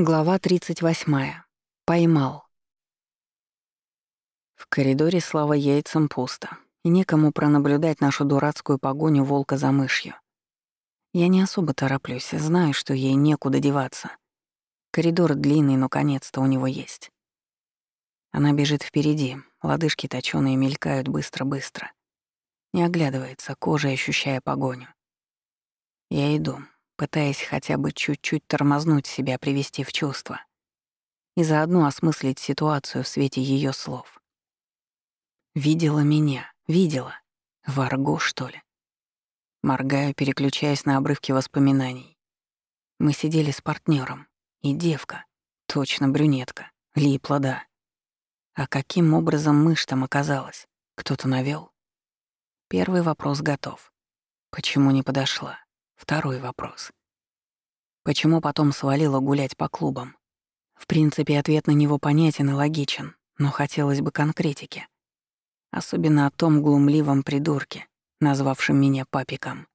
Глава 38. Поймал. В коридоре слава яйцам пусто, и некому пронаблюдать нашу дурацкую погоню волка за мышью. Я не особо тороплюсь, знаю, что ей некуда деваться. Коридор длинный, но конец-то у него есть. Она бежит впереди, лодыжки точёные мелькают быстро-быстро. Не оглядывается, кожей ощущая погоню. Я иду, пытаясь хотя бы чуть-чуть тормознуть себя, привести в чувство и заодно осмыслить ситуацию в свете ее слов. Видела меня, видела. Варго, что ли? Моргаю, переключаясь на обрывки воспоминаний. Мы сидели с партнером, и девка, точно брюнетка, липла, да. А каким образом мышь там оказалась? Кто-то навёл? Первый вопрос готов. Почему не подошла? Второй вопрос. Почему потом свалила гулять по клубам? В принципе, ответ на него понятен и логичен, но хотелось бы конкретики. Особенно о том глумливом придурке, назвавшем меня папиком.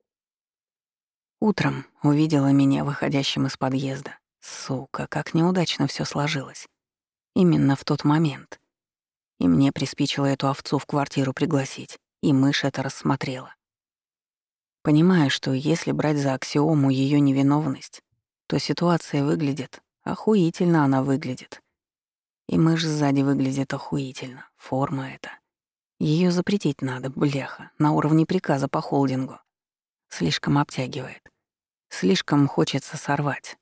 Утром увидела меня выходящим из подъезда. Сука, как неудачно все сложилось. Именно в тот момент. И мне приспичило эту овцу в квартиру пригласить, и мышь это рассмотрела. Понимая, что если брать за аксиому ее невиновность, то ситуация выглядит, охуительно она выглядит. И мышь сзади выглядит охуительно, форма эта. Ее запретить надо, бляха, на уровне приказа по холдингу. Слишком обтягивает. Слишком хочется сорвать.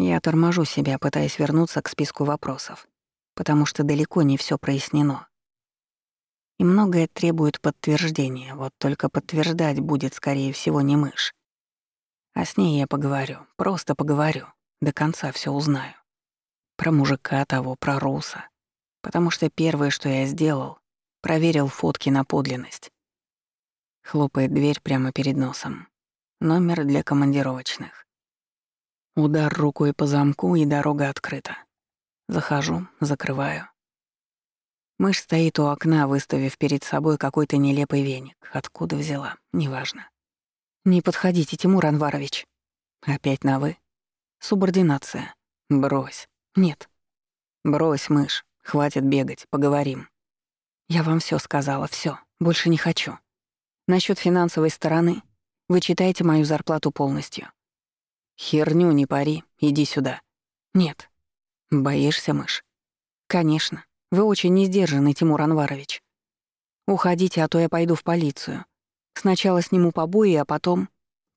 Я торможу себя, пытаясь вернуться к списку вопросов, потому что далеко не все прояснено. И многое требует подтверждения, вот только подтверждать будет, скорее всего, не мышь. А с ней я поговорю, просто поговорю, до конца все узнаю. Про мужика того, про Руса. Потому что первое, что я сделал, проверил фотки на подлинность. Хлопает дверь прямо перед носом. Номер для командировочных. Удар рукой по замку, и дорога открыта. Захожу, закрываю. Мышь стоит у окна, выставив перед собой какой-то нелепый веник. Откуда взяла, неважно. «Не подходите, Тимур Анварович». «Опять на «вы»?» «Субординация». «Брось». «Нет». «Брось, мышь. Хватит бегать, поговорим». «Я вам все сказала, все. Больше не хочу. Насчет финансовой стороны. Вы читаете мою зарплату полностью». «Херню не пари, иди сюда». «Нет». «Боишься, мышь?» «Конечно. Вы очень несдержанный, Тимур Анварович. Уходите, а то я пойду в полицию. Сначала сниму побои, а потом...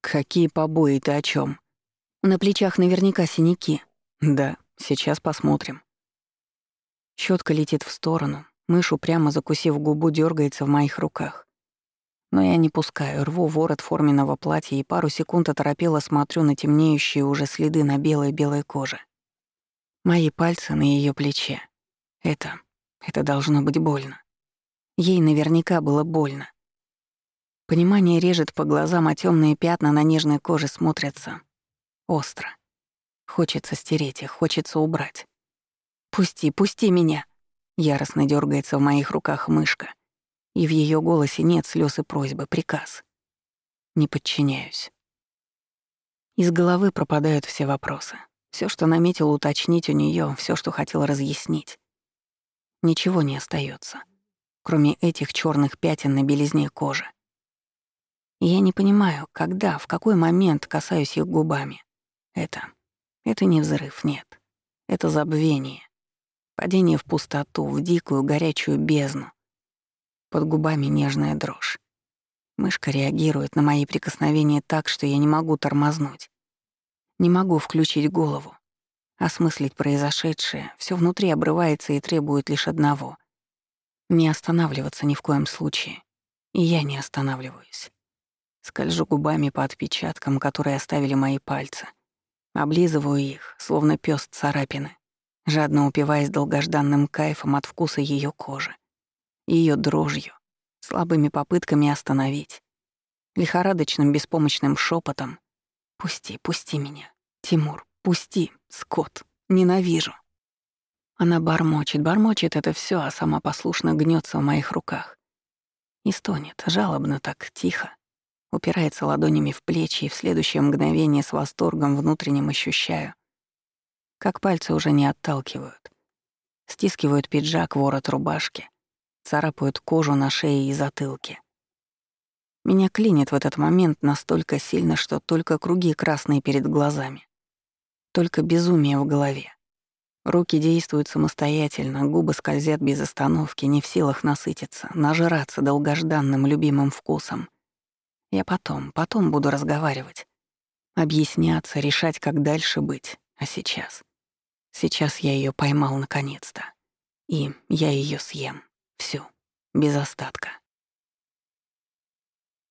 Какие побои ты о чем? На плечах наверняка синяки. Да, сейчас посмотрим. Щетка летит в сторону, мышь упрямо закусив губу дергается в моих руках. Но я не пускаю, рву ворот форменного платья и пару секунд оторопело смотрю на темнеющие уже следы на белой-белой коже. Мои пальцы на ее плече. Это... это должно быть больно. Ей наверняка было больно. Понимание режет по глазам, а темные пятна на нежной коже смотрятся остро. Хочется стереть их, хочется убрать. «Пусти, пусти меня!» Яростно дергается в моих руках мышка. И в ее голосе нет слез и просьбы, приказ. Не подчиняюсь. Из головы пропадают все вопросы. Все, что наметил уточнить у нее, все, что хотел разъяснить ничего не остается, кроме этих черных пятен на белизне кожи. Я не понимаю, когда, в какой момент касаюсь их губами. Это... это не взрыв, нет. Это забвение. Падение в пустоту, в дикую горячую бездну. Под губами нежная дрожь. Мышка реагирует на мои прикосновения так, что я не могу тормознуть. Не могу включить голову осмыслить произошедшее, все внутри обрывается и требует лишь одного — не останавливаться ни в коем случае. И я не останавливаюсь. Скольжу губами по отпечаткам, которые оставили мои пальцы. Облизываю их, словно пес царапины, жадно упиваясь долгожданным кайфом от вкуса ее кожи, ее дрожью, слабыми попытками остановить, лихорадочным беспомощным шепотом «Пусти, пусти меня, Тимур, Пусти, скот, ненавижу. Она бормочет, бормочет это все, а сама послушно гнется в моих руках. И стонет, жалобно так, тихо. Упирается ладонями в плечи и в следующее мгновение с восторгом внутренним ощущаю, как пальцы уже не отталкивают. Стискивают пиджак, ворот рубашки, царапают кожу на шее и затылке. Меня клинит в этот момент настолько сильно, что только круги красные перед глазами. Только безумие в голове. Руки действуют самостоятельно, губы скользят без остановки, не в силах насытиться, нажраться долгожданным любимым вкусом. Я потом, потом буду разговаривать. Объясняться, решать, как дальше быть. А сейчас? Сейчас я ее поймал наконец-то. И я ее съем. Всю. Без остатка.